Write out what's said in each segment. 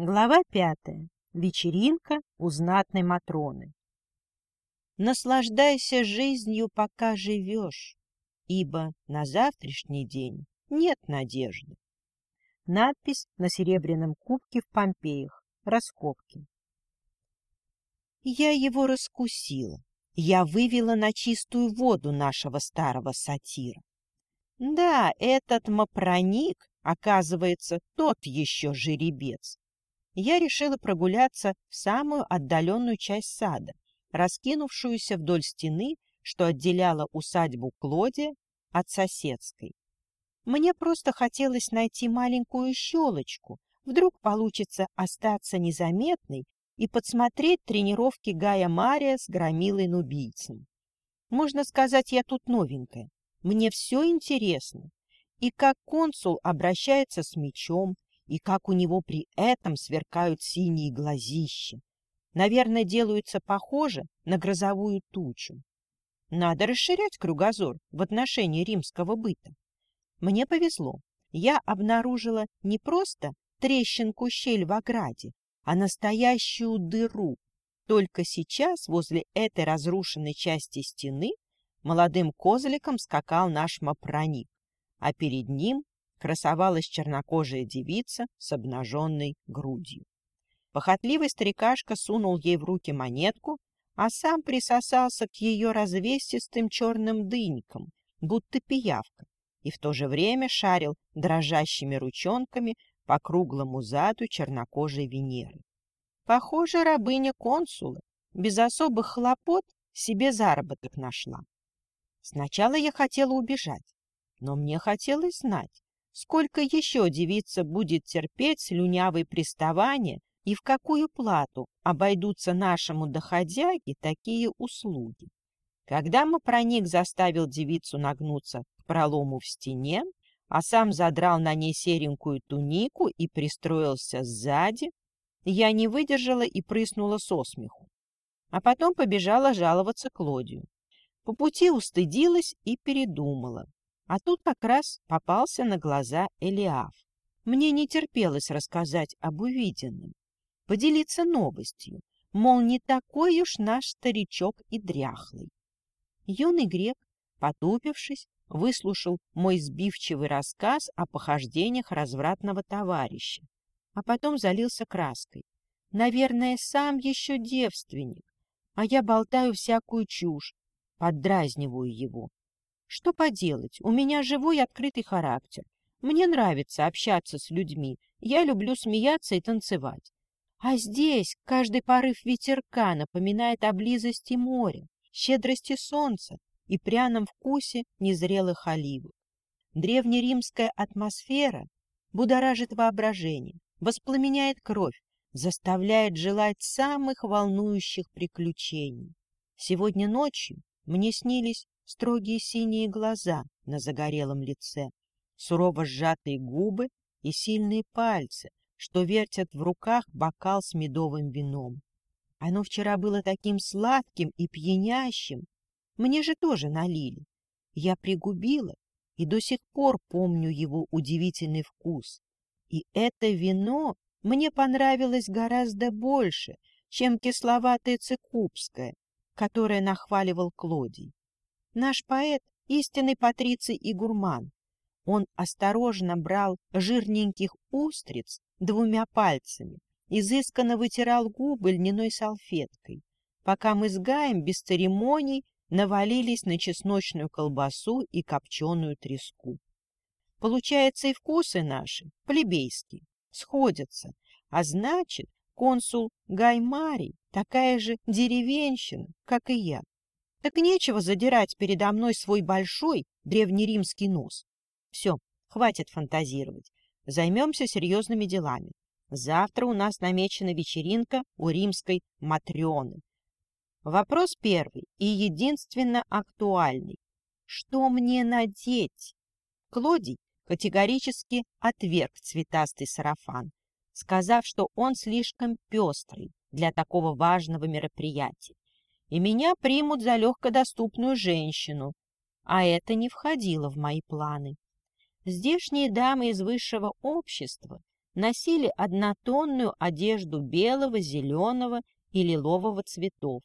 Глава пятая. Вечеринка у знатной Матроны. Наслаждайся жизнью, пока живешь, ибо на завтрашний день нет надежды. Надпись на серебряном кубке в Помпеях. Раскопки. Я его раскусила. Я вывела на чистую воду нашего старого сатира. Да, этот мопроник, оказывается, тот еще жеребец я решила прогуляться в самую отдаленную часть сада, раскинувшуюся вдоль стены, что отделяла усадьбу Клоди от соседской. Мне просто хотелось найти маленькую щелочку, вдруг получится остаться незаметной и подсмотреть тренировки Гая Мария с громилой-нубийцем. Можно сказать, я тут новенькая. Мне все интересно. И как консул обращается с мечом, и как у него при этом сверкают синие глазища. Наверное, делаются похожи на грозовую тучу. Надо расширять кругозор в отношении римского быта. Мне повезло. Я обнаружила не просто трещинку-щель в ограде, а настоящую дыру. Только сейчас возле этой разрушенной части стены молодым козликом скакал наш мопроник, а перед ним красовалась чернокожая девица с обнаженной грудью. Похотливый старикашка сунул ей в руки монетку, а сам присосался к ее развесистым черным дынькам, будто пиявка, и в то же время шарил дрожащими ручонками по круглому заду чернокожей Венеры. Похоже, рабыня консула без особых хлопот себе заработок нашла. Сначала я хотела убежать, но мне хотелось знать, Сколько еще девица будет терпеть слюнявые приставания и в какую плату обойдутся нашему доходяге такие услуги? Когда Мопроник заставил девицу нагнуться к пролому в стене, а сам задрал на ней серенькую тунику и пристроился сзади, я не выдержала и прыснула со смеху. А потом побежала жаловаться Клодию. По пути устыдилась и передумала. А тут как раз попался на глаза Элиаф. Мне не терпелось рассказать об увиденном, поделиться новостью, мол, не такой уж наш старичок и дряхлый. Юный грек, потупившись, выслушал мой сбивчивый рассказ о похождениях развратного товарища, а потом залился краской. Наверное, сам еще девственник, а я болтаю всякую чушь, поддразниваю его. Что поделать, у меня живой открытый характер. Мне нравится общаться с людьми, я люблю смеяться и танцевать. А здесь каждый порыв ветерка напоминает о близости моря, щедрости солнца и пряном вкусе незрелых оливок. Древнеримская атмосфера будоражит воображение, воспламеняет кровь, заставляет желать самых волнующих приключений. Сегодня ночью мне снились строгие синие глаза на загорелом лице, сурово сжатые губы и сильные пальцы, что вертят в руках бокал с медовым вином. Оно вчера было таким сладким и пьянящим. Мне же тоже налили. Я пригубила и до сих пор помню его удивительный вкус. И это вино мне понравилось гораздо больше, чем кисловатое цикубское, которое нахваливал Клодий. Наш поэт — истинный патриций и гурман. Он осторожно брал жирненьких устриц двумя пальцами, изысканно вытирал губы льняной салфеткой, пока мы с Гаем без церемоний навалились на чесночную колбасу и копченую треску. Получается, и вкусы наши, плебейские, сходятся, а значит, консул Гаймарий такая же деревенщина, как и я. Так нечего задирать передо мной свой большой древнеримский нос. Все, хватит фантазировать. Займемся серьезными делами. Завтра у нас намечена вечеринка у римской Матрионы. Вопрос первый и единственно актуальный. Что мне надеть? Клодий категорически отверг цветастый сарафан, сказав, что он слишком пестрый для такого важного мероприятия и меня примут за легкодоступную женщину, а это не входило в мои планы. Здешние дамы из высшего общества носили однотонную одежду белого, зеленого и лилового цветов,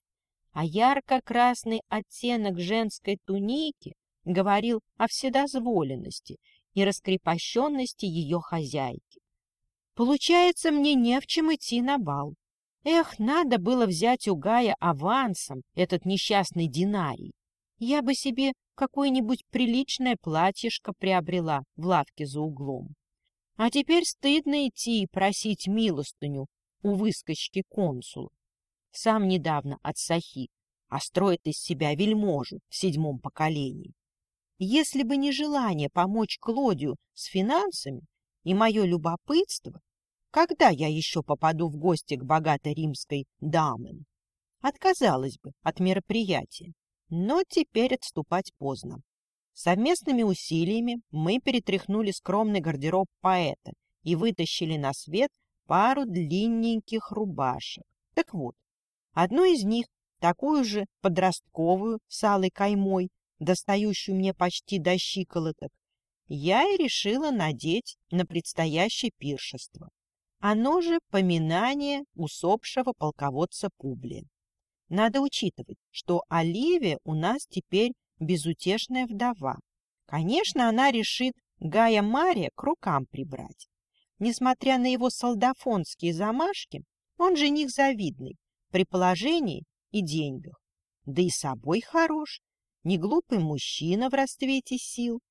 а ярко-красный оттенок женской туники говорил о вседозволенности и раскрепощенности ее хозяйки. Получается, мне не в чем идти на бал. Эх, надо было взять у Гая авансом этот несчастный динарий. Я бы себе какое-нибудь приличное платьишко приобрела в лавке за углом. А теперь стыдно идти и просить милостыню у выскочки консула. Сам недавно от Сахи, а строит из себя вельможу в седьмом поколении. Если бы не желание помочь Клодию с финансами и мое любопытство, когда я еще попаду в гости к богатой римской даме? Отказалась бы от мероприятия, но теперь отступать поздно. Совместными усилиями мы перетряхнули скромный гардероб поэта и вытащили на свет пару длинненьких рубашек. Так вот, одну из них, такую же подростковую, с алой каймой, достающую мне почти до щиколоток, я и решила надеть на предстоящее пиршество. Оно же поминание усопшего полководца Публия. Надо учитывать, что Оливия у нас теперь безутешная вдова. Конечно, она решит Гая Мария к рукам прибрать. Несмотря на его солдафонские замашки, он жених завидный при положении и деньгах. Да и собой хорош, не глупый мужчина в расцвете сил.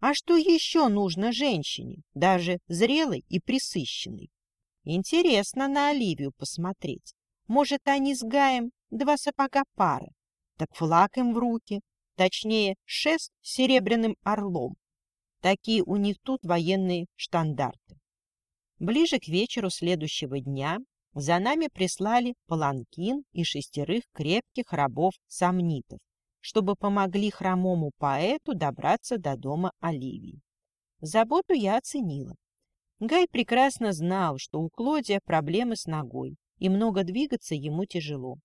А что еще нужно женщине, даже зрелой и присыщенной? Интересно на Оливию посмотреть. Может, они с Гаем два сапога пары. Так флаг им в руки, точнее, шест с серебряным орлом. Такие у них тут военные штандарты. Ближе к вечеру следующего дня за нами прислали паланкин и шестерых крепких рабов-сомнитов, чтобы помогли хромому поэту добраться до дома Оливии. Заботу я оценила. Гай прекрасно знал, что у Клодия проблемы с ногой, и много двигаться ему тяжело.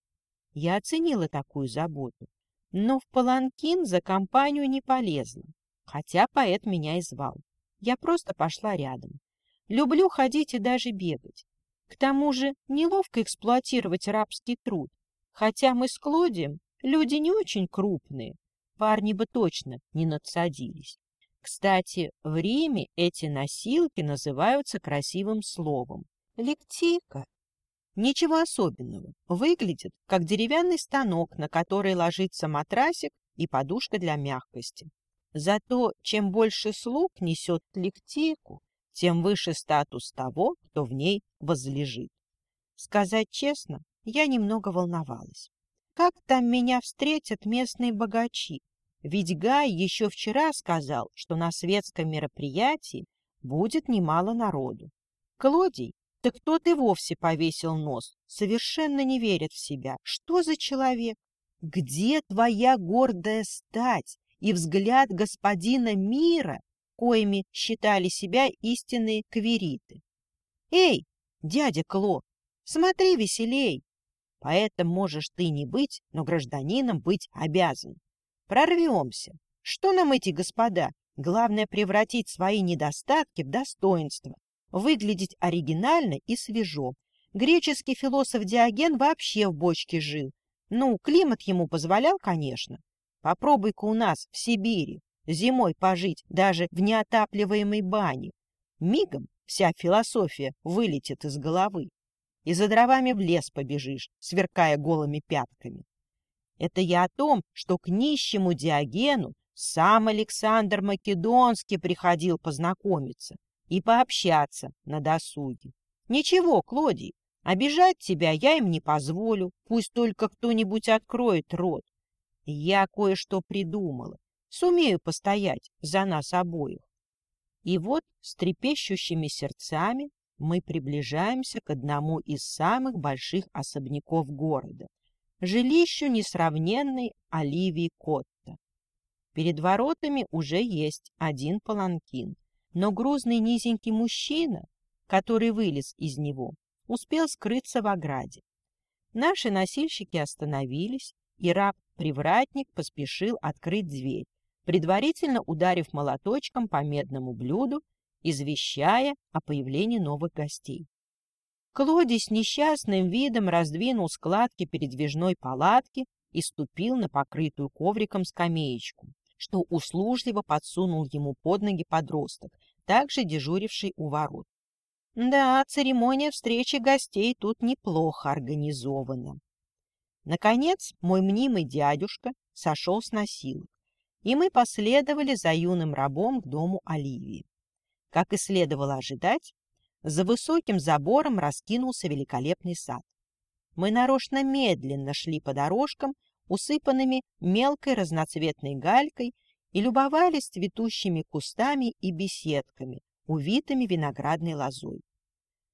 Я оценила такую заботу но в паланкин за компанию не полезла, хотя поэт меня и звал. Я просто пошла рядом. Люблю ходить и даже бегать. К тому же неловко эксплуатировать рабский труд, хотя мы с Клодием люди не очень крупные, парни бы точно не надсадились. Кстати, в Риме эти носилки называются красивым словом — лектика. Ничего особенного. Выглядит, как деревянный станок, на который ложится матрасик и подушка для мягкости. Зато чем больше слуг несет лектику, тем выше статус того, кто в ней возлежит. Сказать честно, я немного волновалась. Как там меня встретят местные богачи? Ведь Гай еще вчера сказал, что на светском мероприятии будет немало народу. Клодий так тот и вовсе повесил нос, совершенно не верит в себя. Что за человек? Где твоя гордая стать и взгляд господина мира, коими считали себя истинные квериты? Эй, дядя Кло, смотри веселей! Поэтом можешь ты не быть, но гражданином быть обязан. Прорвемся. Что нам эти господа? Главное превратить свои недостатки в достоинство, выглядеть оригинально и свежо. Греческий философ Диоген вообще в бочке жил. Ну, климат ему позволял, конечно. Попробуй-ка у нас, в Сибири, зимой пожить даже в неотапливаемой бане. Мигом вся философия вылетит из головы. И за дровами в лес побежишь, сверкая голыми пятками. Это я о том, что к нищему Диогену сам Александр Македонский приходил познакомиться и пообщаться на досуге. Ничего, Клодий, обижать тебя я им не позволю, пусть только кто-нибудь откроет рот. Я кое-что придумала, сумею постоять за нас обоих. И вот с трепещущими сердцами мы приближаемся к одному из самых больших особняков города, жилищу несравненной Оливии Котта. Перед воротами уже есть один паланкин, но грузный низенький мужчина, который вылез из него, успел скрыться в ограде. Наши носильщики остановились, и раб-привратник поспешил открыть дверь, предварительно ударив молоточком по медному блюду извещая о появлении новых гостей. Клоди с несчастным видом раздвинул складки передвижной палатки и ступил на покрытую ковриком скамеечку, что услужливо подсунул ему под ноги подросток, также дежуривший у ворот. Да, церемония встречи гостей тут неплохо организована. Наконец, мой мнимый дядюшка сошел с носилок, и мы последовали за юным рабом к дому Оливии. Как и следовало ожидать, за высоким забором раскинулся великолепный сад. Мы нарочно медленно шли по дорожкам, усыпанными мелкой разноцветной галькой, и любовались цветущими кустами и беседками, увитыми виноградной лозой.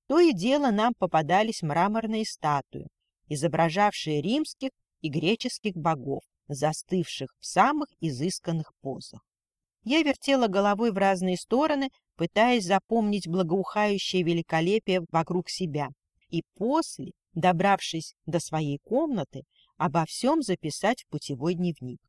То и дело нам попадались мраморные статуи, изображавшие римских и греческих богов, застывших в самых изысканных позах. Я вертела головой в разные стороны, пытаясь запомнить благоухающее великолепие вокруг себя, и после, добравшись до своей комнаты, обо всем записать в путевой дневник.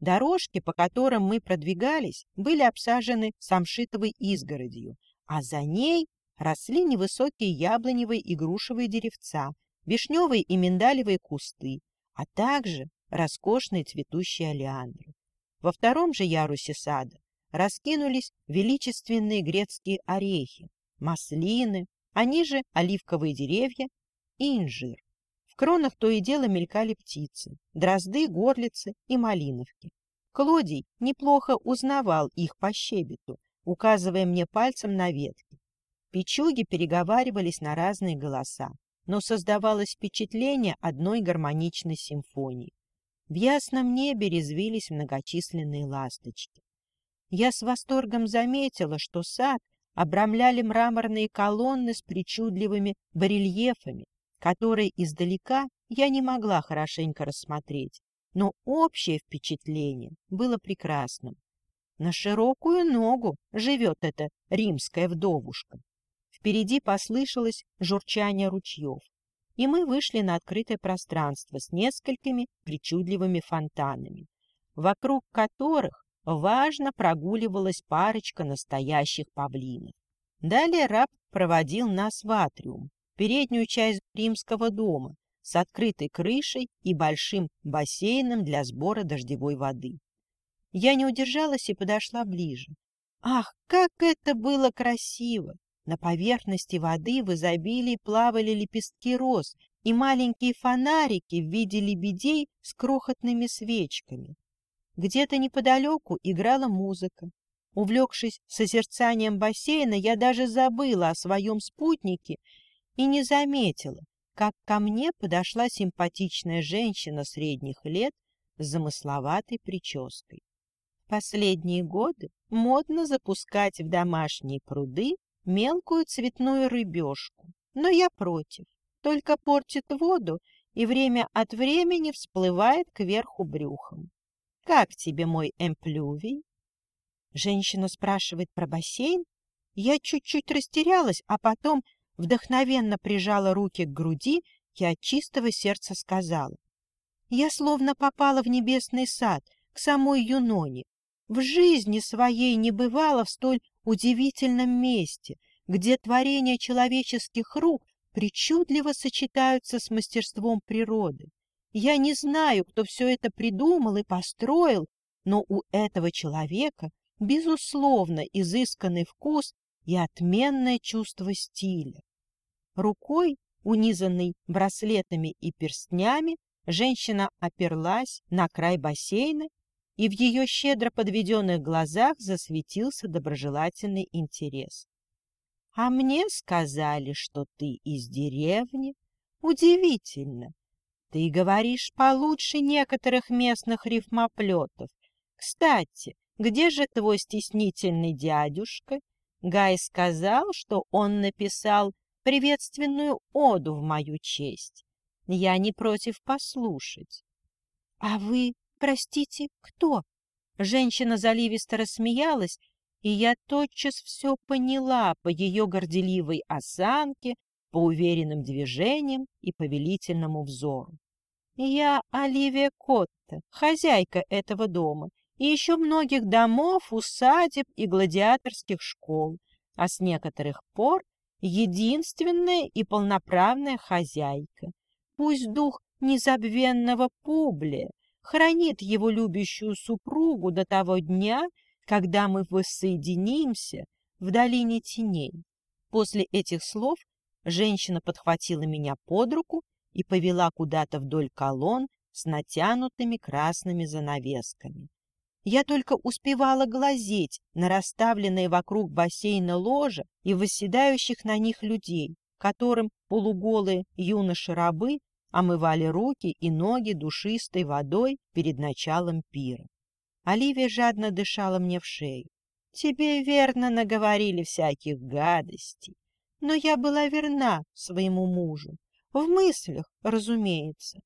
Дорожки, по которым мы продвигались, были обсажены самшитовой изгородью, а за ней росли невысокие яблоневые и грушевые деревца, вишневые и миндалевые кусты, а также роскошные цветущие олеандры. Во втором же ярусе сада раскинулись величественные грецкие орехи, маслины, они же оливковые деревья и инжир. В кронах то и дело мелькали птицы, дрозды, горлицы и малиновки. Клодий неплохо узнавал их по щебету, указывая мне пальцем на ветки. Печуги переговаривались на разные голоса, но создавалось впечатление одной гармоничной симфонии. В ясном небе резвились многочисленные ласточки. Я с восторгом заметила, что сад обрамляли мраморные колонны с причудливыми барельефами, которые издалека я не могла хорошенько рассмотреть, но общее впечатление было прекрасным. На широкую ногу живет эта римская вдовушка. Впереди послышалось журчание ручьев, и мы вышли на открытое пространство с несколькими причудливыми фонтанами, вокруг которых важно прогуливалась парочка настоящих павлинов. Далее раб проводил нас в атриум, переднюю часть римского дома, с открытой крышей и большим бассейном для сбора дождевой воды. Я не удержалась и подошла ближе. Ах, как это было красиво! На поверхности воды в изобилии плавали лепестки роз и маленькие фонарики в виде лебедей с крохотными свечками. Где-то неподалеку играла музыка. Увлекшись созерцанием бассейна, я даже забыла о своем спутнике и не заметила, как ко мне подошла симпатичная женщина средних лет с замысловатой прической. Последние годы модно запускать в домашние пруды мелкую цветную рыбешку, но я против. Только портит воду и время от времени всплывает кверху брюхом. Как тебе мой эмплювий? Женщина спрашивает про бассейн. Я чуть-чуть растерялась, а потом вдохновенно прижала руки к груди и от чистого сердца сказала. Я словно попала в небесный сад, к самой Юноне. В жизни своей не бывала в столь удивительном месте, где творения человеческих рук причудливо сочетаются с мастерством природы. Я не знаю, кто все это придумал и построил, но у этого человека, безусловно, изысканный вкус и отменное чувство стиля. Рукой, унизанной браслетами и перстнями, женщина оперлась на край бассейна, и в ее щедро подведенных глазах засветился доброжелательный интерес. — А мне сказали, что ты из деревни. Удивительно. Ты говоришь получше некоторых местных рифмоплетов. Кстати, где же твой стеснительный дядюшка? Гай сказал, что он написал приветственную оду в мою честь. Я не против послушать. — А вы, простите, кто? Женщина заливисто рассмеялась, и я тотчас все поняла по ее горделивой осанке, по уверенным движениям и повелительному взору. Я Оливия Котта, хозяйка этого дома, и еще многих домов, усадеб и гладиаторских школ. а с некоторых пор единственная и полноправная хозяйка. Пусть дух незабвенного Публия хранит его любящую супругу до того дня, когда мы воссоединимся в долине теней. После этих слов женщина подхватила меня под руку и повела куда-то вдоль колонн с натянутыми красными занавесками. Я только успевала глазеть на расставленные вокруг бассейна ложа и восседающих на них людей, которым полуголые юноши-рабы омывали руки и ноги душистой водой перед началом пира. Оливия жадно дышала мне в шею. «Тебе верно наговорили всяких гадостей, но я была верна своему мужу, в мыслях, разумеется.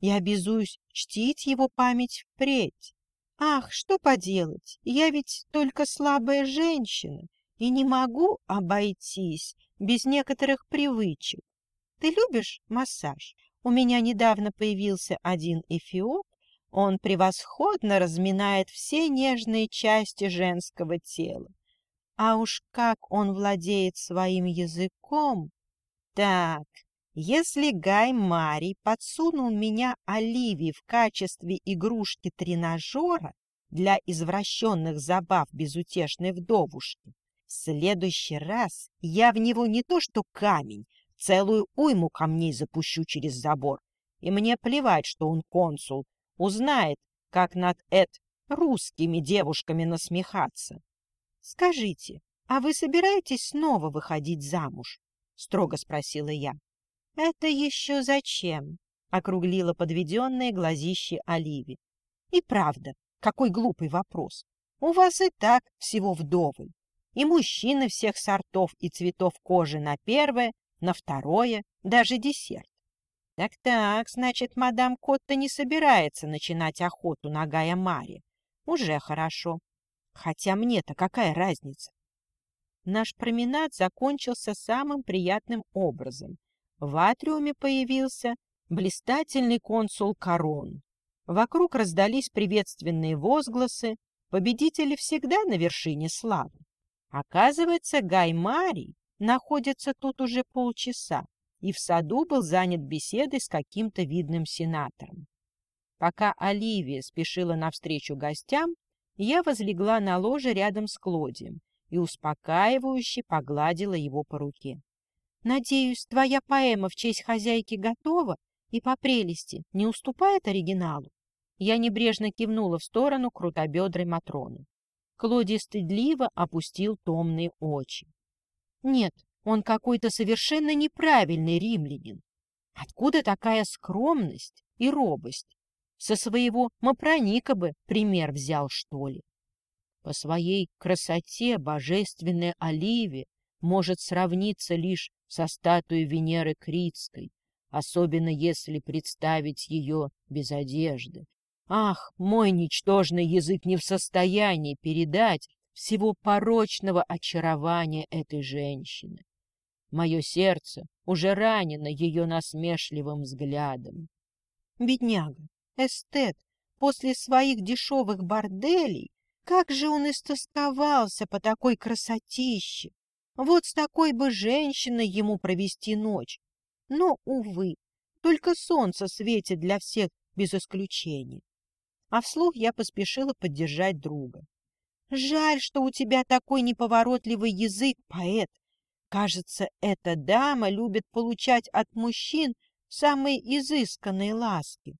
Я обязуюсь чтить его память впредь. Ах, что поделать, я ведь только слабая женщина и не могу обойтись без некоторых привычек. Ты любишь массаж? У меня недавно появился один эфиоп, он превосходно разминает все нежные части женского тела. А уж как он владеет своим языком! Так, если Гай Марий подсунул меня Оливии в качестве игрушки-тренажера для извращенных забав безутешной вдовушки, в следующий раз я в него не то что камень, целую уйму камней запущу через забор. И мне плевать, что он консул, узнает, как над Эд русскими девушками насмехаться. — Скажите, а вы собираетесь снова выходить замуж? — строго спросила я. — Это еще зачем? — округлила подведенные глазищи Оливи. — И правда, какой глупый вопрос. У вас и так всего вдоволь. И мужчины всех сортов и цветов кожи на первое, на второе, даже десерт. Так-так, значит, мадам Котта не собирается начинать охоту на Гая Мари. Уже хорошо. Хотя мне-то какая разница? Наш променад закончился самым приятным образом. В атриуме появился блистательный консул Корон. Вокруг раздались приветственные возгласы. Победители всегда на вершине славы. Оказывается, Гай Марий находится тут уже полчаса и в саду был занят беседой с каким-то видным сенатором. Пока Оливия спешила навстречу гостям, я возлегла на ложе рядом с Клодием и успокаивающе погладила его по руке. Надеюсь, твоя поэма в честь хозяйки готова и по прелести не уступает оригиналу? Я небрежно кивнула в сторону крутобедрой Матроны. Клоди стыдливо опустил томные очи. Нет, он какой-то совершенно неправильный римлянин. Откуда такая скромность и робость? Со своего Мапроника бы пример взял, что ли? По своей красоте божественная Оливия может сравниться лишь со статуей Венеры Критской, особенно если представить ее без одежды. Ах, мой ничтожный язык не в состоянии передать всего порочного очарования этой женщины. Мое сердце уже ранено ее насмешливым взглядом. Бедняга, эстет, после своих дешевых борделей, как же он истосковался по такой красотище! Вот с такой бы женщиной ему провести ночь. Но, увы, только солнце светит для всех без исключения. А вслух я поспешила поддержать друга. Жаль, что у тебя такой неповоротливый язык, поэт. Кажется, эта дама любит получать от мужчин самые изысканные ласки.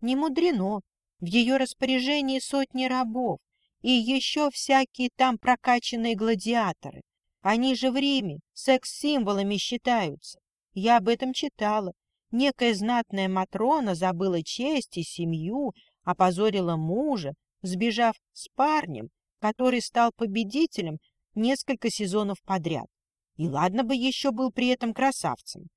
Не мудрено, в ее распоряжении сотни рабов и еще всякие там прокачанные гладиаторы. Они же в Риме секс-символами считаются. Я об этом читала. Некая знатная Матрона забыла честь и семью, опозорила мужа, сбежав с парнем, который стал победителем несколько сезонов подряд. И ладно бы еще был при этом красавцем.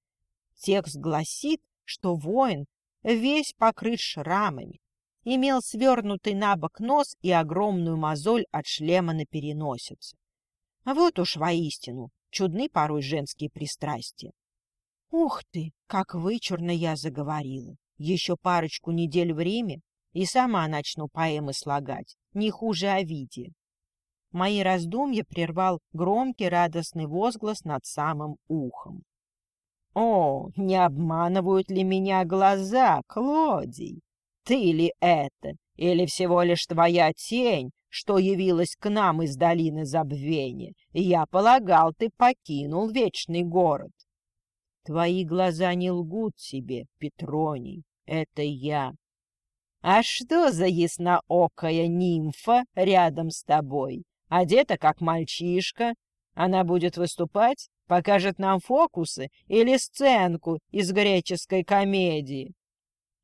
Текст гласит, что воин весь покрыт шрамами, имел свернутый на бок нос и огромную мозоль от шлема на переносице. А вот уж воистину чудны порой женские пристрастия. Ух ты, как вычурно я заговорила. Еще парочку недель в Риме, и сама начну поэмы слагать, не хуже Овидия. Мои раздумья прервал громкий радостный возглас над самым ухом. «О, не обманывают ли меня глаза, Клодий? Ты ли это? Или всего лишь твоя тень, что явилась к нам из долины забвения? Я полагал, ты покинул вечный город». «Твои глаза не лгут тебе, Петроний, это я». «А что за ясноокая нимфа рядом с тобой?» одета как мальчишка. Она будет выступать, покажет нам фокусы или сценку из греческой комедии.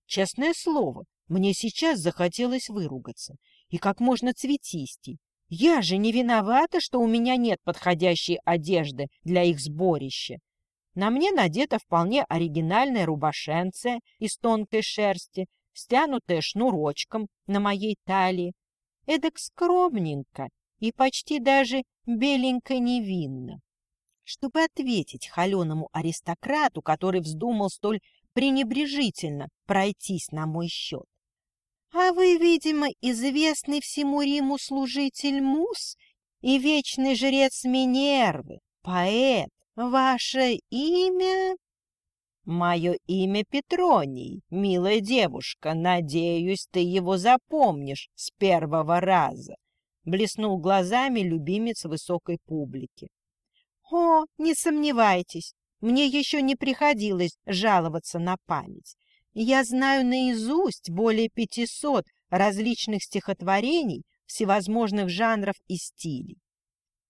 Честное слово, мне сейчас захотелось выругаться. И как можно цветистей. Я же не виновата, что у меня нет подходящей одежды для их сборища. На мне надета вполне оригинальная рубашенция из тонкой шерсти, стянутая шнурочком на моей талии. Эдак скромненько и почти даже беленько невинно. Чтобы ответить холеному аристократу, который вздумал столь пренебрежительно пройтись на мой счет. А вы, видимо, известный всему Риму служитель Мус и вечный жрец Минервы, поэт. Ваше имя? Мое имя Петроний, милая девушка. Надеюсь, ты его запомнишь с первого раза блеснул глазами любимец высокой публики. «О, не сомневайтесь, мне еще не приходилось жаловаться на память. Я знаю наизусть более пятисот различных стихотворений всевозможных жанров и стилей.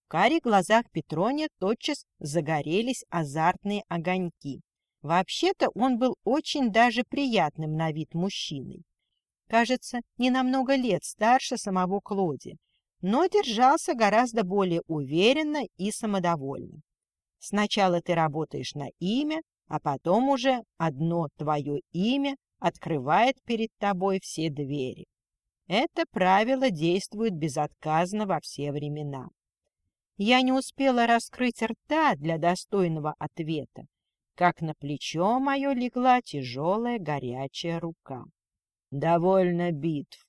В каре глазах Петрония тотчас загорелись азартные огоньки. Вообще-то он был очень даже приятным на вид мужчиной. Кажется, не намного лет старше самого Клоди, но держался гораздо более уверенно и самодовольно. Сначала ты работаешь на имя, а потом уже одно твое имя открывает перед тобой все двери. Это правило действует безотказно во все времена. Я не успела раскрыть рта для достойного ответа, как на плечо мое легла тяжелая горячая рука. Довольно битв.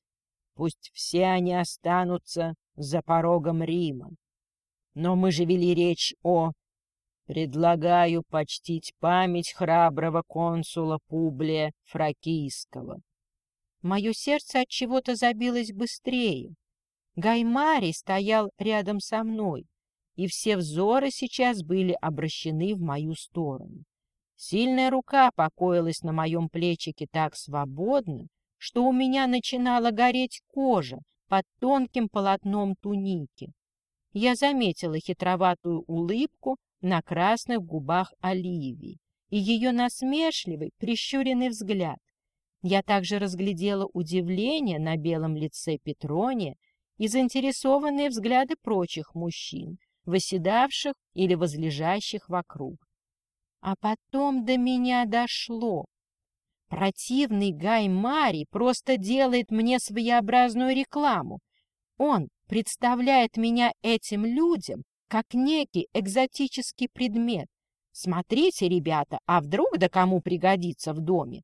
Пусть все они останутся за порогом Рима. Но мы же вели речь о... Предлагаю почтить память храброго консула Публия Фракийского. Мое сердце от чего-то забилось быстрее. Гаймарий стоял рядом со мной, и все взоры сейчас были обращены в мою сторону. Сильная рука покоилась на моем плечике так свободно, что у меня начинала гореть кожа, под тонким полотном туники. Я заметила хитроватую улыбку на красных губах Оливии и ее насмешливый, прищуренный взгляд. Я также разглядела удивление на белом лице Петрония и заинтересованные взгляды прочих мужчин, восседавших или возлежащих вокруг. А потом до меня дошло. Противный Гай Мари просто делает мне своеобразную рекламу. Он представляет меня этим людям как некий экзотический предмет. Смотрите, ребята, а вдруг да кому пригодится в доме?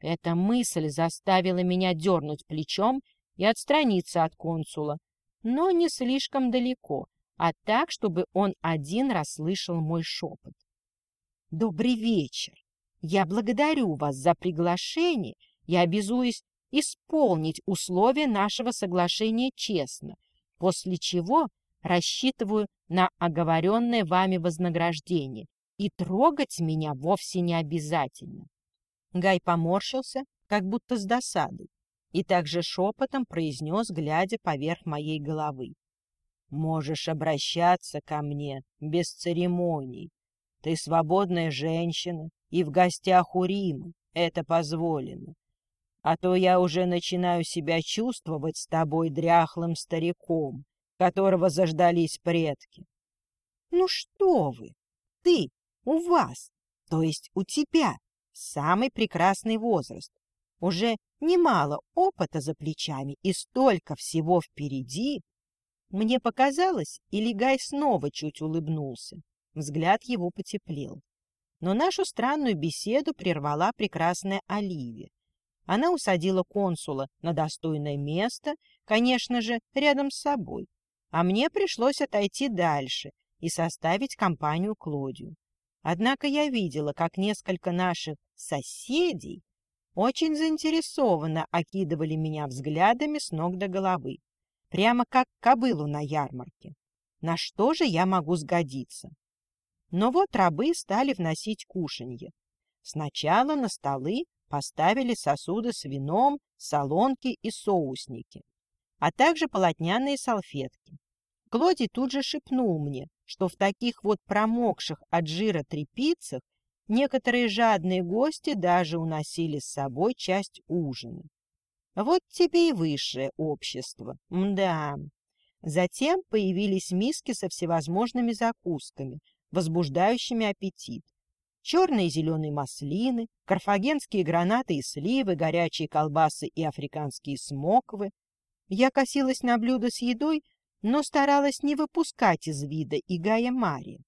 Эта мысль заставила меня дернуть плечом и отстраниться от консула, но не слишком далеко, а так, чтобы он один расслышал мой шепот. «Добрый вечер! Я благодарю вас за приглашение и обязуюсь исполнить условия нашего соглашения честно, после чего рассчитываю на оговоренное вами вознаграждение, и трогать меня вовсе не обязательно. Гай поморщился, как будто с досадой, и также шепотом произнес, глядя поверх моей головы. «Можешь обращаться ко мне без церемоний. Ты свободная женщина, и в гостях у Рима это позволено. А то я уже начинаю себя чувствовать с тобой дряхлым стариком, которого заждались предки. Ну что вы, ты, у вас, то есть у тебя, самый прекрасный возраст. Уже немало опыта за плечами и столько всего впереди. Мне показалось, или Гай снова чуть улыбнулся. Взгляд его потеплел. Но нашу странную беседу прервала прекрасная Оливия. Она усадила консула на достойное место, конечно же, рядом с собой, а мне пришлось отойти дальше и составить компанию Клодию. Однако я видела, как несколько наших соседей очень заинтересованно окидывали меня взглядами с ног до головы, прямо как кобылу на ярмарке. На что же я могу сгодиться? Но вот рабы стали вносить кушанье. Сначала на столы поставили сосуды с вином, солонки и соусники, а также полотняные салфетки. Клоди тут же шепнул мне, что в таких вот промокших от жира трепицах некоторые жадные гости даже уносили с собой часть ужина. Вот тебе и высшее общество. Мда. Затем появились миски со всевозможными закусками, возбуждающими аппетит. Черные и зеленые маслины, карфагенские гранаты и сливы, горячие колбасы и африканские смоквы. Я косилась на блюдо с едой, но старалась не выпускать из вида и Гая Мария.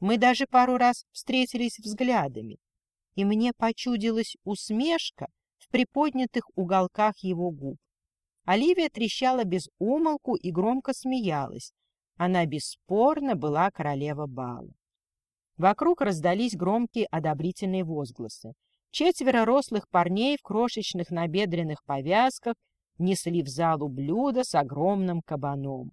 Мы даже пару раз встретились взглядами, и мне почудилась усмешка в приподнятых уголках его губ. Оливия трещала без умолку и громко смеялась. Она бесспорно была королева бала. Вокруг раздались громкие одобрительные возгласы. Четверо рослых парней в крошечных набедренных повязках несли в залу блюдо с огромным кабаном.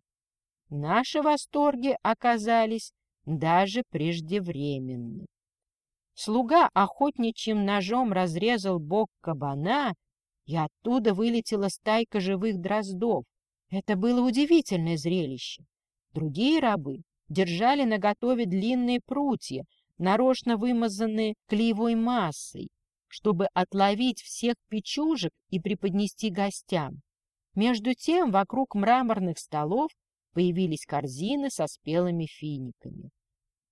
Наши восторги оказались даже преждевременны. Слуга охотничьим ножом разрезал бок кабана, и оттуда вылетела стайка живых дроздов. Это было удивительное зрелище. Другие рабы держали наготове длинные прутья, нарочно вымазанные клеевой массой, чтобы отловить всех печужек и преподнести гостям. Между тем вокруг мраморных столов появились корзины со спелыми финиками.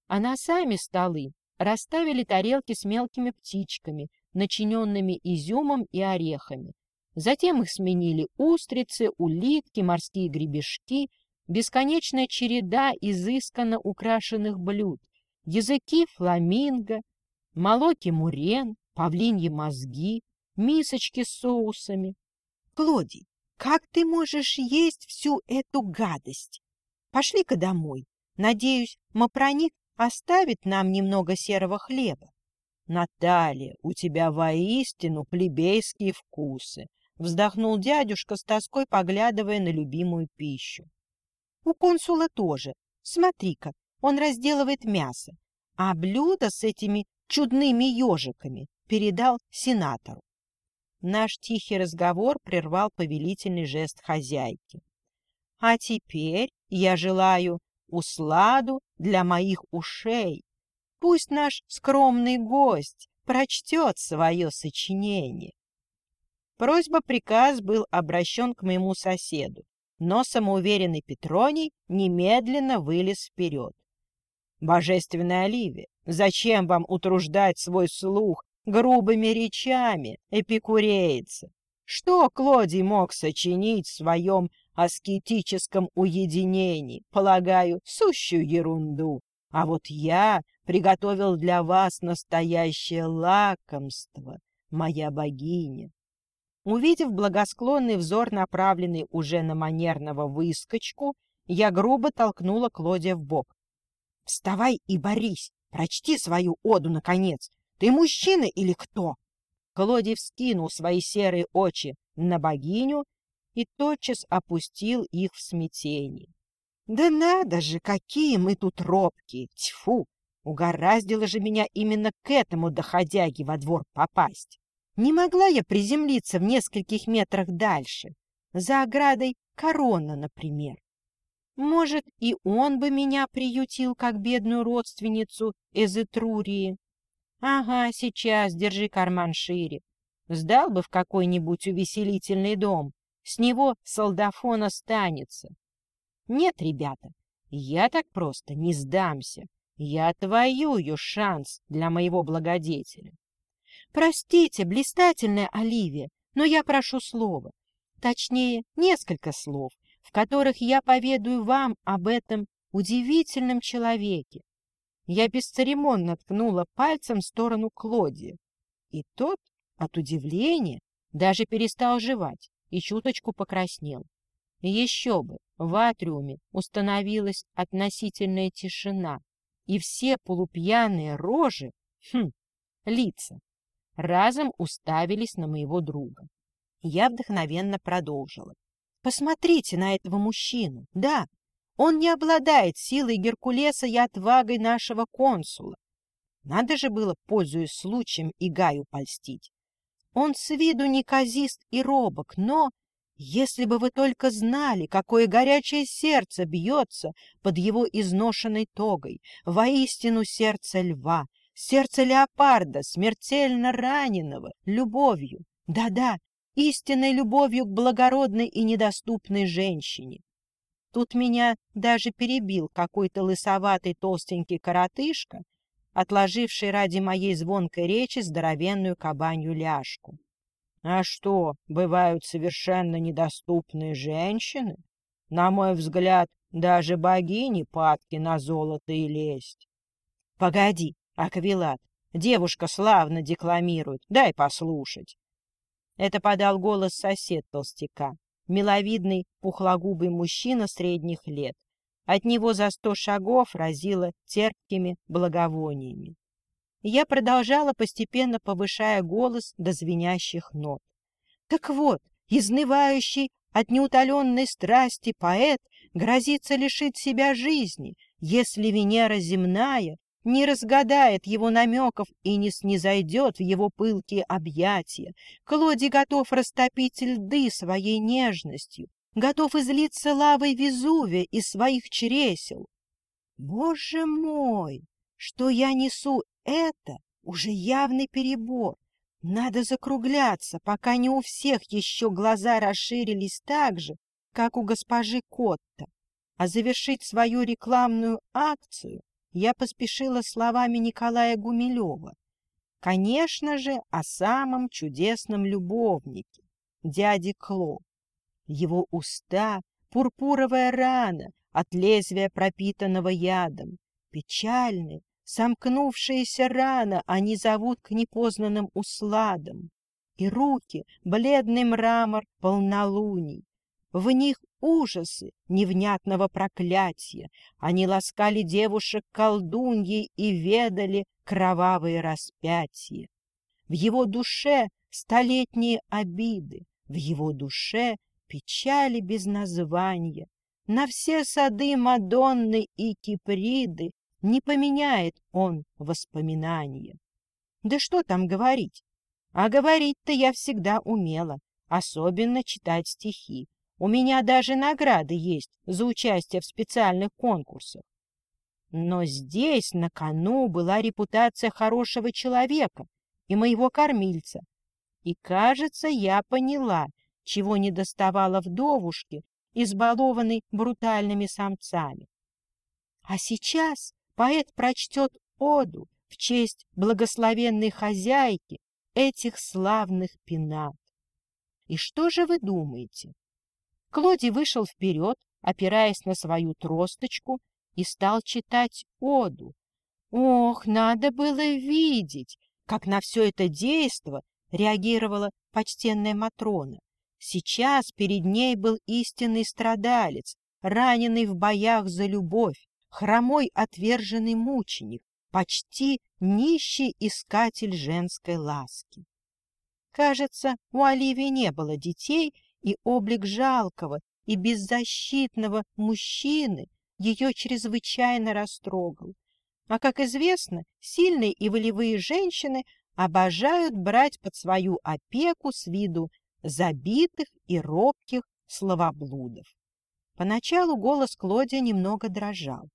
А на сами столы расставили тарелки с мелкими птичками, начиненными изюмом и орехами. Затем их сменили устрицы, улитки, морские гребешки, бесконечная череда изысканно украшенных блюд, языки фламинго, молоки мурен, павлиньи мозги, мисочки с соусами. Клодий, как ты можешь есть всю эту гадость? Пошли-ка домой. Надеюсь, Мапроник оставит нам немного серого хлеба. Наталья, у тебя воистину плебейские вкусы, вздохнул дядюшка с тоской, поглядывая на любимую пищу. У консула тоже. Смотри-ка, он разделывает мясо, а блюдо с этими чудными ежиками передал сенатору. Наш тихий разговор прервал повелительный жест хозяйки. А теперь я желаю усладу для моих ушей. Пусть наш скромный гость прочтет свое сочинение. Просьба-приказ был обращен к моему соседу, но самоуверенный Петроний немедленно вылез вперед. «Божественная Оливия, зачем вам утруждать свой слух грубыми речами эпикурейца. Что Клодий мог сочинить в своем аскетическом уединении? Полагаю, сущую ерунду. А вот я приготовил для вас настоящее лакомство, моя богиня. Увидев благосклонный взор, направленный уже на манерного выскочку, я грубо толкнула Клодия в бок. — Вставай и борись! Прочти свою оду, наконец! Ты мужчина или кто? Клодий вскинул свои серые очи на богиню и тотчас опустил их в смятении. Да надо же, какие мы тут робкие! Тьфу! Угораздило же меня именно к этому доходяге во двор попасть. Не могла я приземлиться в нескольких метрах дальше, за оградой корона, например. Может, и он бы меня приютил, как бедную родственницу из Этрурии. Ага, сейчас, держи карман шире. Сдал бы в какой-нибудь увеселительный дом. С него солдафон останется. Нет, ребята, я так просто не сдамся. Я отвоюю шанс для моего благодетеля. Простите, блистательная Оливия, но я прошу слова. Точнее, несколько слов, в которых я поведаю вам об этом удивительном человеке, я бесцеремонно ткнула пальцем в сторону Клоди, и тот от удивления даже перестал жевать и чуточку покраснел. Еще бы, в атриуме установилась относительная тишина, и все полупьяные рожи, хм, лица, разом уставились на моего друга. Я вдохновенно продолжила. Посмотрите на этого мужчину. Да, он не обладает силой Геркулеса и отвагой нашего консула. Надо же было, пользуясь случаем, и Гаю польстить. Он с виду неказист и робок, но если бы вы только знали, какое горячее сердце бьется под его изношенной тогой, воистину сердце льва, сердце леопарда, смертельно раненого, любовью, да-да, истинной любовью к благородной и недоступной женщине. Тут меня даже перебил какой-то лысоватый толстенький коротышка, отложивший ради моей звонкой речи здоровенную кабанью ляжку. А что, бывают совершенно недоступные женщины? На мой взгляд, даже богини падки на золото и лесть. Погоди, Аквилат, девушка славно декламирует, дай послушать. Это подал голос сосед толстяка, миловидный пухлогубый мужчина средних лет. От него за сто шагов разило терпкими благовониями. Я продолжала, постепенно повышая голос до звенящих нот. Так вот, изнывающий от неутоленной страсти поэт грозится лишить себя жизни, если Венера земная не разгадает его намеков и не снизойдет в его пылкие объятия. Клоди готов растопить льды своей нежностью, готов излиться лавой Везувия из своих чресел. Боже мой, что я несу это уже явный перебор. Надо закругляться, пока не у всех еще глаза расширились так же, как у госпожи Котта. А завершить свою рекламную акцию я поспешила словами Николая Гумилева. Конечно же, о самом чудесном любовнике, дяде Кло. Его уста — пурпуровая рана от лезвия, пропитанного ядом, печальные, Сомкнувшиеся рано они зовут к непознанным усладам, и руки — бледный мрамор полнолуний. В них ужасы невнятного проклятия. Они ласкали девушек колдуньей и ведали кровавые распятия. В его душе столетние обиды, в его душе печали без названия. На все сады Мадонны и Киприды не поменяет он воспоминания. Да что там говорить? А говорить-то я всегда умела, особенно читать стихи. У меня даже награды есть за участие в специальных конкурсах. Но здесь на кону была репутация хорошего человека и моего кормильца. И, кажется, я поняла, чего не доставало вдовушке, избалованной брутальными самцами. А сейчас поэт прочтет оду в честь благословенной хозяйки этих славных пенат. И что же вы думаете? Клоди вышел вперед, опираясь на свою тросточку, и стал читать оду. Ох, надо было видеть, как на все это действо реагировала почтенная Матрона. Сейчас перед ней был истинный страдалец, раненый в боях за любовь, хромой отверженный мученик, почти нищий искатель женской ласки. Кажется, у Оливии не было детей, и облик жалкого и беззащитного мужчины ее чрезвычайно растрогал. А, как известно, сильные и волевые женщины обожают брать под свою опеку с виду забитых и робких словоблудов. Поначалу голос Клодия немного дрожал.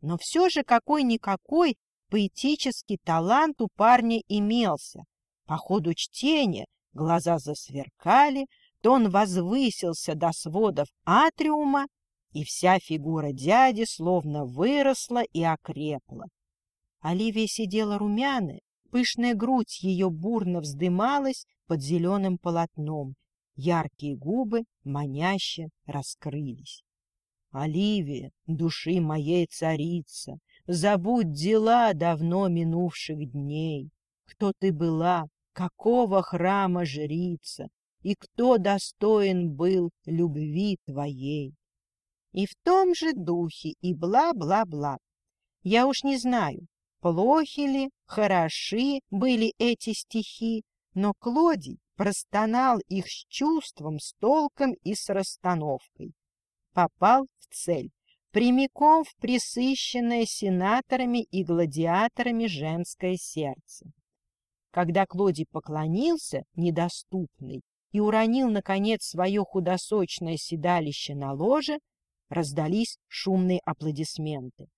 Но все же какой-никакой поэтический талант у парня имелся. По ходу чтения глаза засверкали, тон возвысился до сводов атриума, и вся фигура дяди словно выросла и окрепла. Оливия сидела румяная, пышная грудь ее бурно вздымалась под зеленым полотном, яркие губы маняще раскрылись. Оливия, души моей царица, забудь дела давно минувших дней. Кто ты была, какого храма жрица, и кто достоин был любви твоей. И в том же духе, и бла-бла-бла. Я уж не знаю, плохи ли, хороши были эти стихи, но Клодий простонал их с чувством, с толком и с расстановкой. Попал в цель, прямиком в присыщенное сенаторами и гладиаторами женское сердце. Когда Клодий поклонился, недоступный, и уронил, наконец, свое худосочное седалище на ложе, раздались шумные аплодисменты.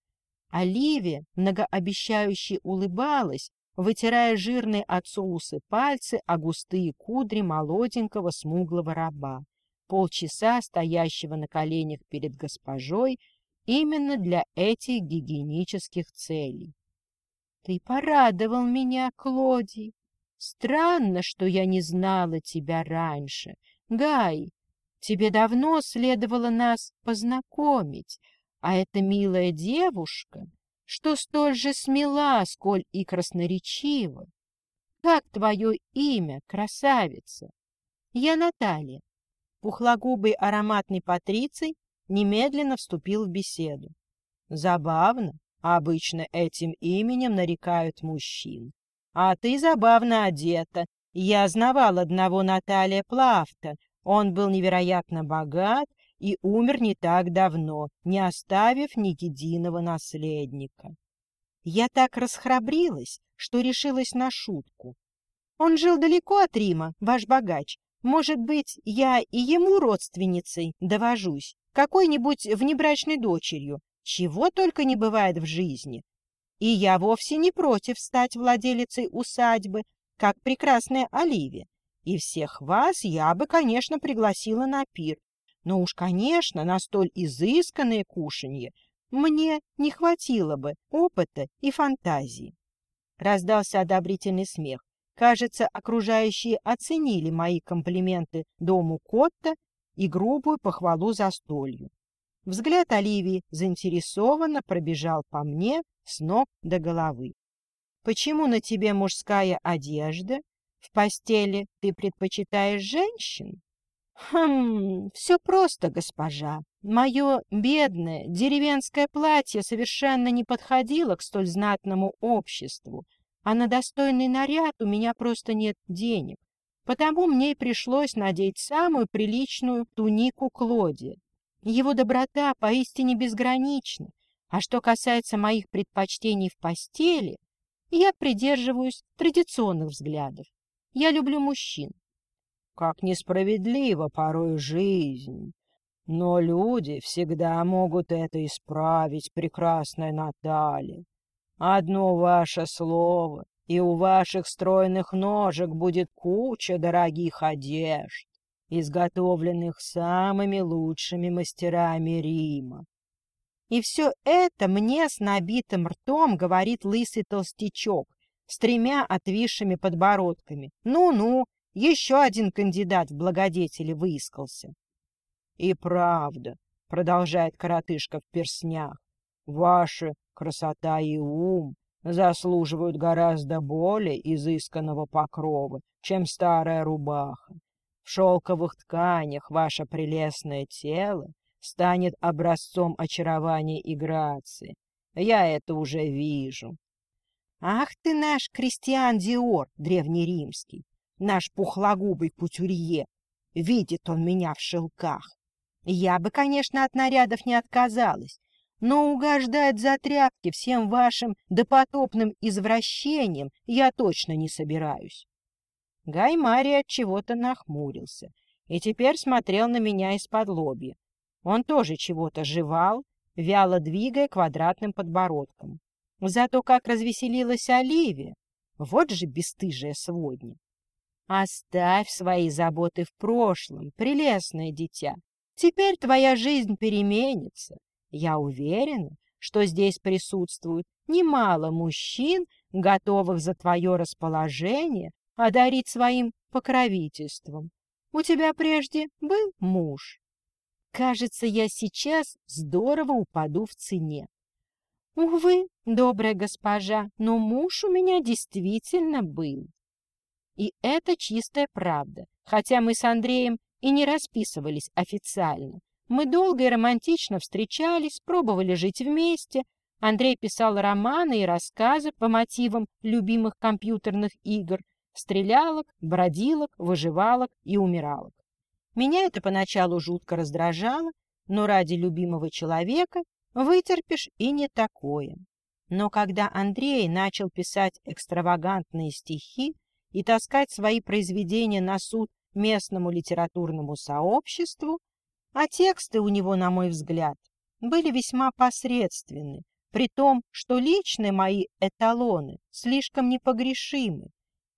Оливия многообещающе улыбалась, вытирая жирные от соуса пальцы о густые кудри молоденького смуглого раба, полчаса стоящего на коленях перед госпожой именно для этих гигиенических целей. Ты порадовал меня, Клодий. Странно, что я не знала тебя раньше. Гай, тебе давно следовало нас познакомить, а эта милая девушка, что столь же смела, сколь и красноречива. Как твое имя, красавица? Я Наталья. Пухлогубый ароматный патриций немедленно вступил в беседу. Забавно, обычно этим именем нарекают мужчин. А ты забавно одета. Я знавал одного Наталья Плафта. Он был невероятно богат и умер не так давно, не оставив ни единого наследника. Я так расхрабрилась, что решилась на шутку. Он жил далеко от Рима, ваш богач. Может быть, я и ему родственницей довожусь, какой-нибудь внебрачной дочерью, чего только не бывает в жизни. И я вовсе не против стать владелицей усадьбы, как прекрасная Оливия. И всех вас я бы, конечно, пригласила на пир. Но уж, конечно, на столь изысканное кушанье мне не хватило бы опыта и фантазии. Раздался одобрительный смех. Кажется, окружающие оценили мои комплименты дому Котта и грубую похвалу за столью. Взгляд Оливии заинтересованно пробежал по мне с ног до головы. «Почему на тебе мужская одежда? В постели ты предпочитаешь женщин?» «Хм, все просто, госпожа. Мое бедное деревенское платье совершенно не подходило к столь знатному обществу, а на достойный наряд у меня просто нет денег. Потому мне и пришлось надеть самую приличную тунику Клоди. Его доброта поистине безгранична, а что касается моих предпочтений в постели, я придерживаюсь традиционных взглядов. Я люблю мужчин. Как несправедлива порой жизнь. Но люди всегда могут это исправить, прекрасная Наталья. Одно ваше слово, и у ваших стройных ножек будет куча дорогих одежд изготовленных самыми лучшими мастерами Рима. И все это мне с набитым ртом говорит лысый толстячок с тремя отвисшими подбородками. Ну-ну, еще один кандидат в благодетели выискался. — И правда, — продолжает коротышка в перснях, — ваши красота и ум заслуживают гораздо более изысканного покрова, чем старая рубаха. В шелковых тканях ваше прелестное тело станет образцом очарования и грации. Я это уже вижу. Ах ты наш Кристиан Диор, древнеримский, наш пухлогубый кутюрье. Видит он меня в шелках. Я бы, конечно, от нарядов не отказалась, но угождать за тряпки всем вашим допотопным извращениям я точно не собираюсь. Гай Мария от чего-то нахмурился и теперь смотрел на меня из-под лобья. Он тоже чего-то жевал, вяло двигая квадратным подбородком. Зато как развеселилась Оливия! Вот же бесстыжая сводня! Оставь свои заботы в прошлом, прелестное дитя. Теперь твоя жизнь переменится. Я уверена, что здесь присутствует немало мужчин, готовых за твое расположение одарить своим покровительством. У тебя прежде был муж. Кажется, я сейчас здорово упаду в цене. Увы, добрая госпожа, но муж у меня действительно был. И это чистая правда, хотя мы с Андреем и не расписывались официально. Мы долго и романтично встречались, пробовали жить вместе. Андрей писал романы и рассказы по мотивам любимых компьютерных игр, стрелялок, бродилок, выживалок и умиралок. Меня это поначалу жутко раздражало, но ради любимого человека вытерпишь и не такое. Но когда Андрей начал писать экстравагантные стихи и таскать свои произведения на суд местному литературному сообществу, а тексты у него, на мой взгляд, были весьма посредственны, при том, что личные мои эталоны слишком непогрешимы.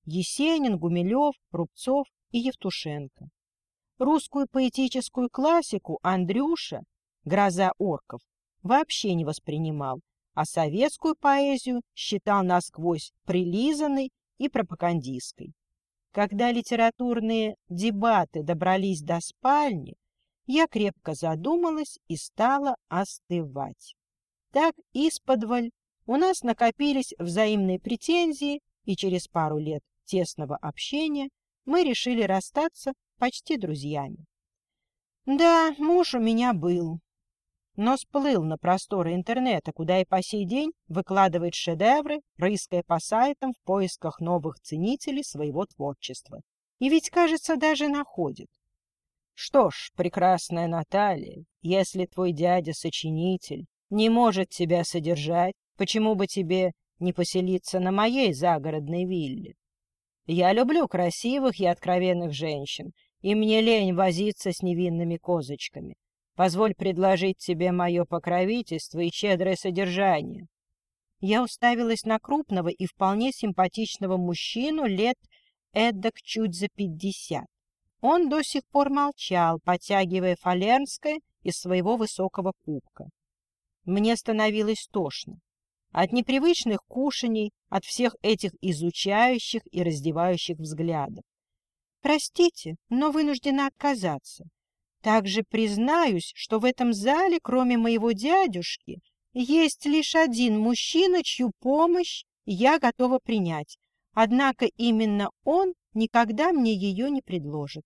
Есенин, Гумилев, Рубцов и Евтушенко. Русскую поэтическую классику Андрюша, «Гроза орков», вообще не воспринимал, а советскую поэзию считал насквозь прилизанной и пропагандистской. Когда литературные дебаты добрались до спальни, я крепко задумалась и стала остывать. Так исподволь у нас накопились взаимные претензии, и через пару лет тесного общения мы решили расстаться почти друзьями. Да, муж у меня был, но сплыл на просторы интернета, куда и по сей день выкладывает шедевры, рыская по сайтам в поисках новых ценителей своего творчества. И ведь, кажется, даже находит. Что ж, прекрасная Наталья, если твой дядя-сочинитель не может тебя содержать, почему бы тебе не поселиться на моей загородной вилле? Я люблю красивых и откровенных женщин, и мне лень возиться с невинными козочками. Позволь предложить тебе мое покровительство и щедрое содержание. Я уставилась на крупного и вполне симпатичного мужчину лет эдак чуть за пятьдесят. Он до сих пор молчал, потягивая фалернское из своего высокого кубка. Мне становилось тошно. От непривычных кушаний, от всех этих изучающих и раздевающих взглядов. Простите, но вынуждена отказаться. Также признаюсь, что в этом зале, кроме моего дядюшки, есть лишь один мужчина, чью помощь я готова принять. Однако именно он никогда мне ее не предложит.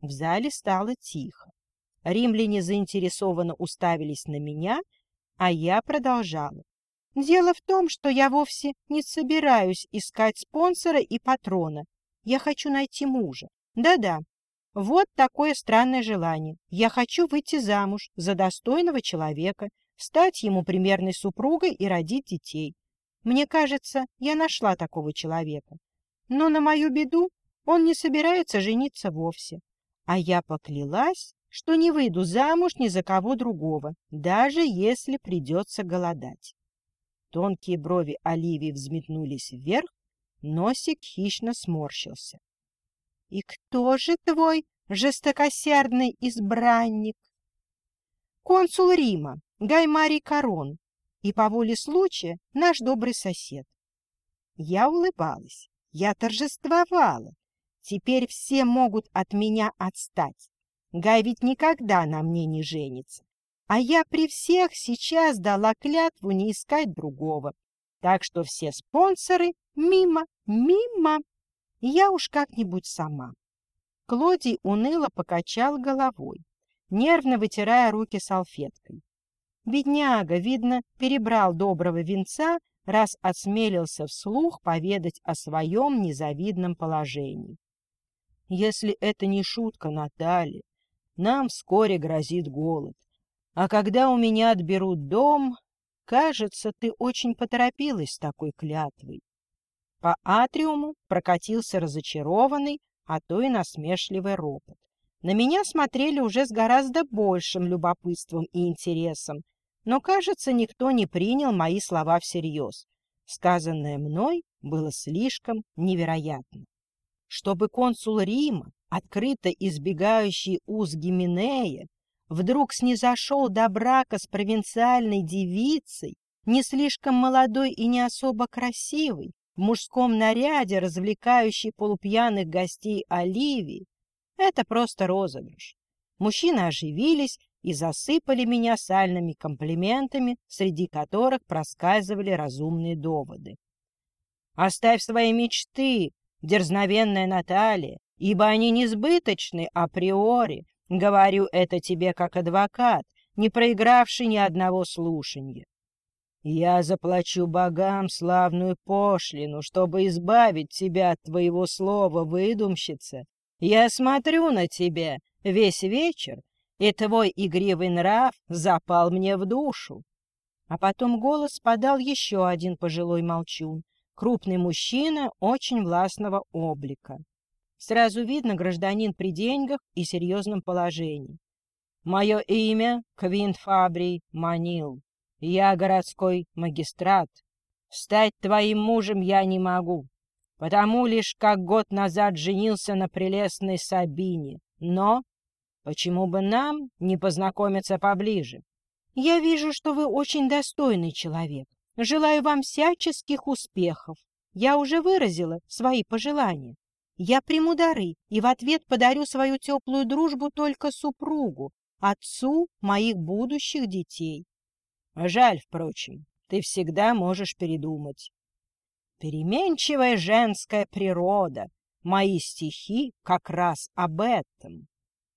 В зале стало тихо. Римляне заинтересованно уставились на меня, а я продолжала. Дело в том, что я вовсе не собираюсь искать спонсора и патрона. Я хочу найти мужа. Да-да, вот такое странное желание. Я хочу выйти замуж за достойного человека, стать ему примерной супругой и родить детей. Мне кажется, я нашла такого человека. Но на мою беду он не собирается жениться вовсе. А я поклялась, что не выйду замуж ни за кого другого, даже если придется голодать. Тонкие брови Оливии взметнулись вверх, носик хищно сморщился. И кто же твой жестокосердный избранник? Консул Рима, Гаймарий Корон, и по воле случая наш добрый сосед. Я улыбалась, я торжествовала. Теперь все могут от меня отстать. Гай ведь никогда на мне не женится. А я при всех сейчас дала клятву не искать другого. Так что все спонсоры мимо, мимо. Я уж как-нибудь сама. Клодий уныло покачал головой, нервно вытирая руки салфеткой. Бедняга, видно, перебрал доброго венца, раз осмелился вслух поведать о своем незавидном положении. Если это не шутка, Наталья, нам вскоре грозит голод. А когда у меня отберут дом, кажется, ты очень поторопилась с такой клятвой. По атриуму прокатился разочарованный, а то и насмешливый ропот. На меня смотрели уже с гораздо большим любопытством и интересом, но, кажется, никто не принял мои слова всерьез. Сказанное мной было слишком невероятно. Чтобы консул Рима, открыто избегающий уз Гименея, вдруг снизошел до брака с провинциальной девицей, не слишком молодой и не особо красивой, в мужском наряде, развлекающий полупьяных гостей Оливии, это просто розыгрыш. Мужчины оживились и засыпали меня сальными комплиментами, среди которых проскальзывали разумные доводы. «Оставь свои мечты, дерзновенная Наталья, ибо они несбыточны априори. Говорю это тебе как адвокат, не проигравший ни одного слушания. Я заплачу богам славную пошлину, чтобы избавить тебя от твоего слова, выдумщица. Я смотрю на тебя весь вечер, и твой игривый нрав запал мне в душу. А потом голос подал еще один пожилой молчун, крупный мужчина очень властного облика. Сразу видно гражданин при деньгах и серьезном положении. Мое имя Квинт Фабрий Манил. Я городской магистрат. Стать твоим мужем я не могу, потому лишь как год назад женился на прелестной Сабине. Но почему бы нам не познакомиться поближе? Я вижу, что вы очень достойный человек. Желаю вам всяческих успехов. Я уже выразила свои пожелания. Я приму дары и в ответ подарю свою теплую дружбу только супругу, отцу моих будущих детей. Жаль, впрочем, ты всегда можешь передумать. Переменчивая женская природа. Мои стихи как раз об этом.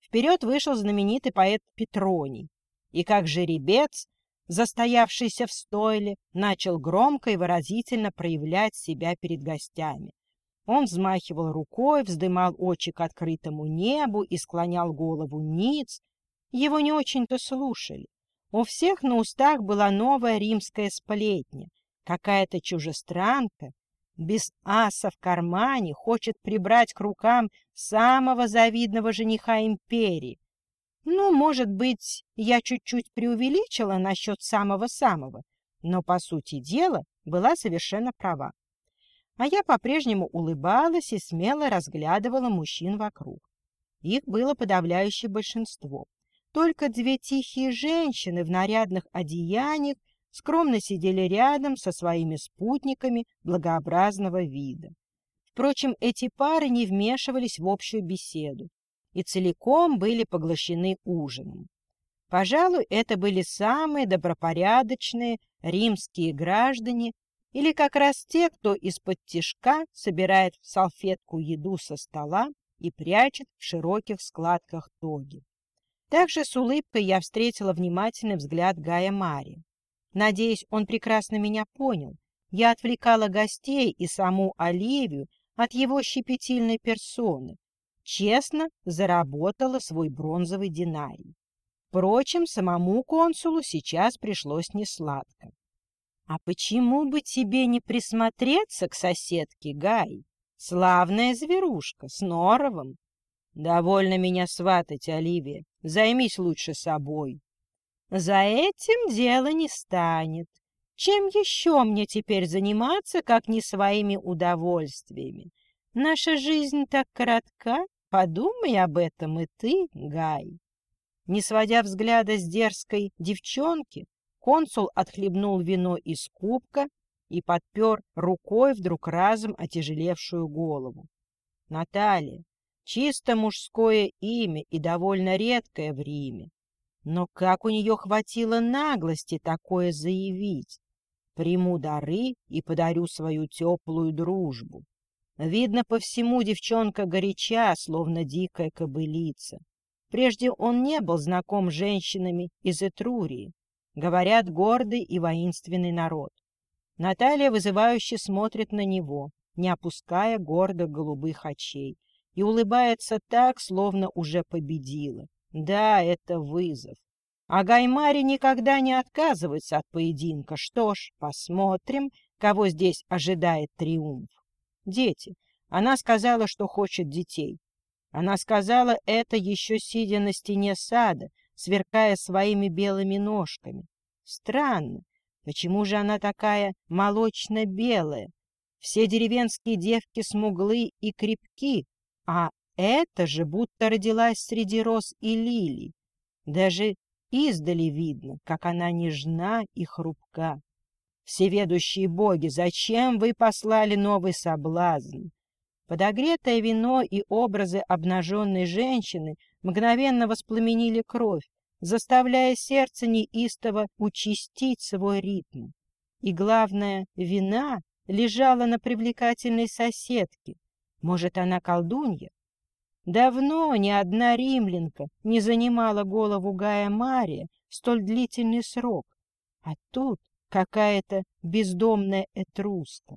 Вперед вышел знаменитый поэт Петроний, и как жеребец, застоявшийся в стойле, начал громко и выразительно проявлять себя перед гостями. Он взмахивал рукой, вздымал очи к открытому небу и склонял голову ниц, его не очень-то слушали. У всех на устах была новая римская сплетня. Какая-то чужестранка без аса в кармане хочет прибрать к рукам самого завидного жениха империи. Ну, может быть, я чуть-чуть преувеличила насчет самого-самого, но, по сути дела, была совершенно права. А я по-прежнему улыбалась и смело разглядывала мужчин вокруг. Их было подавляющее большинство. Только две тихие женщины в нарядных одеяниях скромно сидели рядом со своими спутниками благообразного вида. Впрочем, эти пары не вмешивались в общую беседу и целиком были поглощены ужином. Пожалуй, это были самые добропорядочные римские граждане или как раз те, кто из-под тишка собирает в салфетку еду со стола и прячет в широких складках тоги. Также с улыбкой я встретила внимательный взгляд Гая Мари. Надеюсь, он прекрасно меня понял. Я отвлекала гостей и саму Оливию от его щепетильной персоны. Честно заработала свой бронзовый динарий. Впрочем, самому консулу сейчас пришлось несладко. — А почему бы тебе не присмотреться к соседке Гай? Славная зверушка, с норовом. Довольно меня сватать, Оливия. Займись лучше собой. За этим дело не станет. Чем еще мне теперь заниматься, как не своими удовольствиями? Наша жизнь так коротка, подумай об этом и ты, Гай. Не сводя взгляда с дерзкой девчонки, консул отхлебнул вино из кубка и подпер рукой вдруг разом отяжелевшую голову. — Наталья, Чисто мужское имя и довольно редкое в Риме. Но как у нее хватило наглости такое заявить? Приму дары и подарю свою теплую дружбу. Видно, по всему девчонка горяча, словно дикая кобылица. Прежде он не был знаком с женщинами из Этрурии. Говорят, гордый и воинственный народ. Наталья вызывающе смотрит на него, не опуская гордо голубых очей и улыбается так, словно уже победила. Да, это вызов. А Гаймари никогда не отказывается от поединка. Что ж, посмотрим, кого здесь ожидает триумф. Дети. Она сказала, что хочет детей. Она сказала это еще сидя на стене сада, сверкая своими белыми ножками. Странно, почему же она такая молочно-белая? Все деревенские девки смуглы и крепки, а это же будто родилась среди роз и лилий. Даже издали видно, как она нежна и хрупка. Всеведущие боги, зачем вы послали новый соблазн? Подогретое вино и образы обнаженной женщины мгновенно воспламенили кровь, заставляя сердце неистово участить свой ритм. И главное, вина лежала на привлекательной соседке, Может, она колдунья? Давно ни одна римлянка не занимала голову Гая Мария столь длительный срок, а тут какая-то бездомная этруска.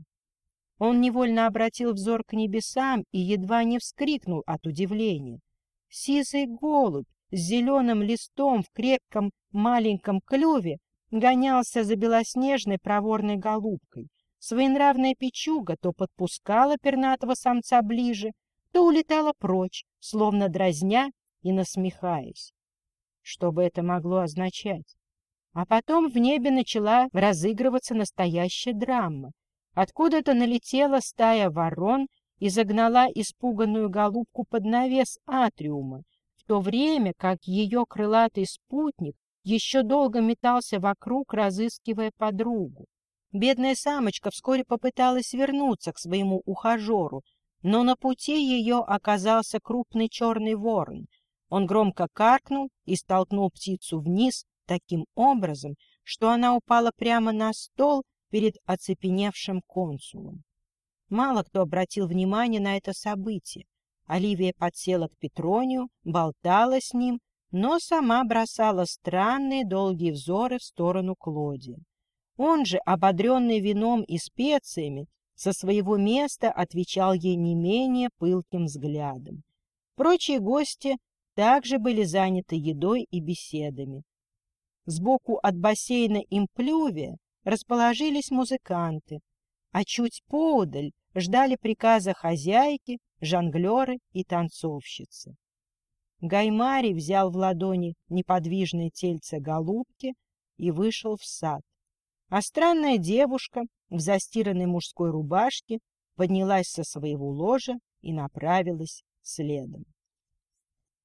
Он невольно обратил взор к небесам и едва не вскрикнул от удивления. Сизый голубь с зеленым листом в крепком маленьком клюве гонялся за белоснежной проворной голубкой. Своенравная печуга то подпускала пернатого самца ближе, то улетала прочь, словно дразня и насмехаясь. Что бы это могло означать? А потом в небе начала разыгрываться настоящая драма. Откуда-то налетела стая ворон и загнала испуганную голубку под навес атриума, в то время как ее крылатый спутник еще долго метался вокруг, разыскивая подругу. Бедная самочка вскоре попыталась вернуться к своему ухажеру, но на пути ее оказался крупный черный ворон. Он громко каркнул и столкнул птицу вниз таким образом, что она упала прямо на стол перед оцепеневшим консулом. Мало кто обратил внимание на это событие. Оливия подсела к Петронию, болтала с ним, но сама бросала странные долгие взоры в сторону Клодия. Он же, ободренный вином и специями, со своего места отвечал ей не менее пылким взглядом. Прочие гости также были заняты едой и беседами. Сбоку от бассейна Имплювия расположились музыканты, а чуть поодаль ждали приказа хозяйки, жонглеры и танцовщицы. Гаймари взял в ладони неподвижное тельце голубки и вышел в сад. А странная девушка в застиранной мужской рубашке поднялась со своего ложа и направилась следом.